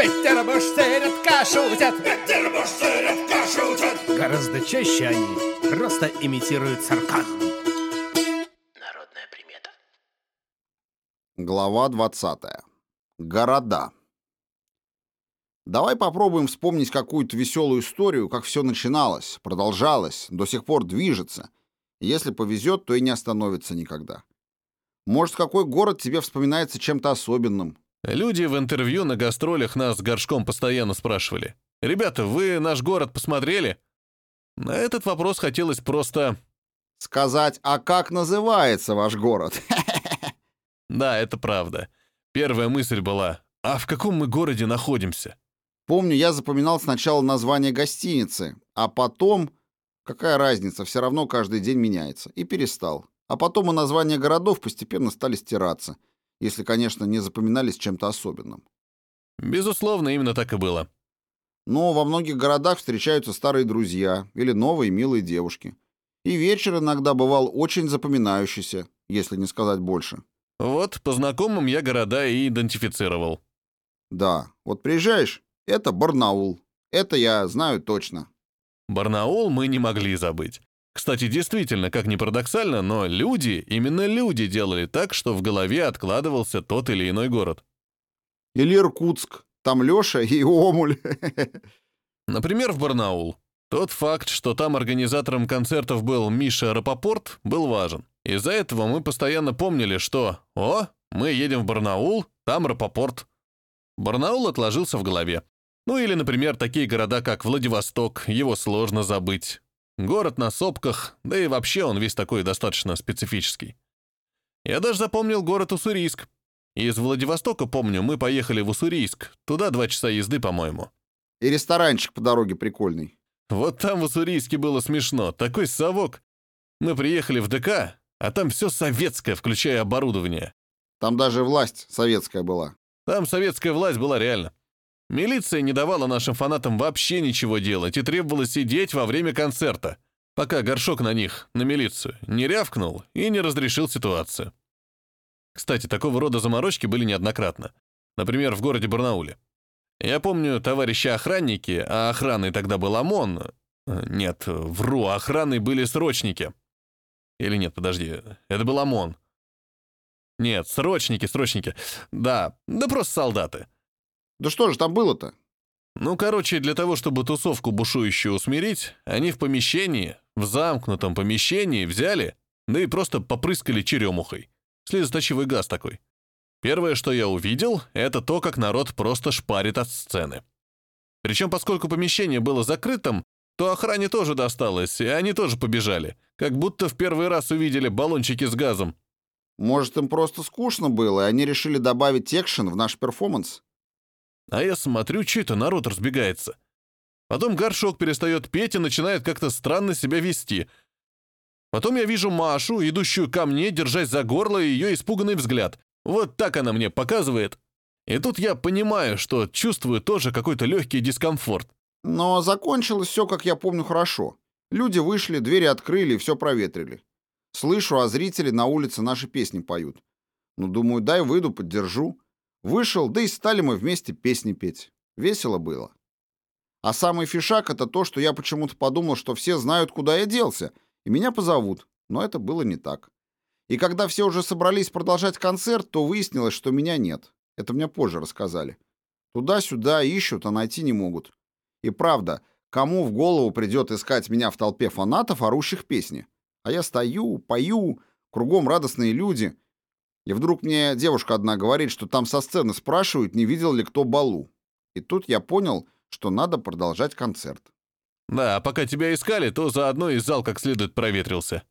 Петербуржцы шутят, Петербуржцы шутят. Гораздо чаще они просто имитируют сарказм. Народная примета. Глава 20. Города. Давай попробуем вспомнить какую-то веселую историю, как все начиналось, продолжалось, до сих пор движется. Если повезет, то и не остановится никогда. Может, какой город тебе вспоминается чем-то особенным? Люди в интервью на гастролях нас с горшком постоянно спрашивали. «Ребята, вы наш город посмотрели?» На этот вопрос хотелось просто... Сказать, а как называется ваш город? Да, это правда. Первая мысль была, а в каком мы городе находимся? Помню, я запоминал сначала название гостиницы, а потом... Какая разница, все равно каждый день меняется. И перестал. А потом и названия городов постепенно стали стираться, если, конечно, не запоминались чем-то особенным. Безусловно, именно так и было. Но во многих городах встречаются старые друзья или новые милые девушки. И вечер иногда бывал очень запоминающийся, если не сказать больше. Вот, по знакомым я города и идентифицировал. Да, вот приезжаешь, это Барнаул. Это я знаю точно. Барнаул мы не могли забыть. Кстати, действительно, как ни парадоксально, но люди, именно люди делали так, что в голове откладывался тот или иной город. Или Иркутск. Там Лёша и Омуль. Например, в Барнаул. Тот факт, что там организатором концертов был Миша Рапопорт, был важен. Из-за этого мы постоянно помнили, что «О, мы едем в Барнаул, там Рапопорт». Барнаул отложился в голове. Ну или, например, такие города, как Владивосток, его сложно забыть. Город на сопках, да и вообще он весь такой достаточно специфический. Я даже запомнил город Уссурийск. Из Владивостока, помню, мы поехали в Уссурийск. Туда два часа езды, по-моему. И ресторанчик по дороге прикольный. Вот там в Уссурийске было смешно. Такой совок. Мы приехали в ДК, а там все советское, включая оборудование. Там даже власть советская была. Там советская власть была реально. Милиция не давала нашим фанатам вообще ничего делать и требовала сидеть во время концерта, пока горшок на них, на милицию, не рявкнул и не разрешил ситуацию. Кстати, такого рода заморочки были неоднократно. Например, в городе Барнауле. Я помню, товарищи охранники, а охраной тогда был ОМОН. Нет, вру, охраной были срочники. Или нет, подожди, это был ОМОН. Нет, срочники, срочники. Да, да просто солдаты. Да что же там было-то? Ну, короче, для того, чтобы тусовку бушующую усмирить, они в помещении, в замкнутом помещении взяли, да и просто попрыскали черемухой. Слезоточивый газ такой. Первое, что я увидел, это то, как народ просто шпарит от сцены. Причем, поскольку помещение было закрытым, то охране тоже досталось, и они тоже побежали, как будто в первый раз увидели баллончики с газом. Может, им просто скучно было, и они решили добавить экшен в наш перформанс? А я смотрю, что это народ разбегается. Потом горшок перестает петь и начинает как-то странно себя вести. Потом я вижу Машу, идущую ко мне, держась за горло и ее испуганный взгляд. Вот так она мне показывает. И тут я понимаю, что чувствую тоже какой-то легкий дискомфорт. Но закончилось все, как я помню, хорошо. Люди вышли, двери открыли и все проветрили. Слышу, а зрители на улице наши песни поют. Ну, думаю, дай выйду, поддержу. Вышел, да и стали мы вместе песни петь. Весело было. А самый фишак — это то, что я почему-то подумал, что все знают, куда я делся, и меня позовут. Но это было не так. И когда все уже собрались продолжать концерт, то выяснилось, что меня нет. Это мне позже рассказали. Туда-сюда ищут, а найти не могут. И правда, кому в голову придет искать меня в толпе фанатов, орущих песни? А я стою, пою, кругом радостные люди — и вдруг мне девушка одна говорит, что там со сцены спрашивают, не видел ли кто Балу. И тут я понял, что надо продолжать концерт. Да, а пока тебя искали, то заодно и зал как следует проветрился.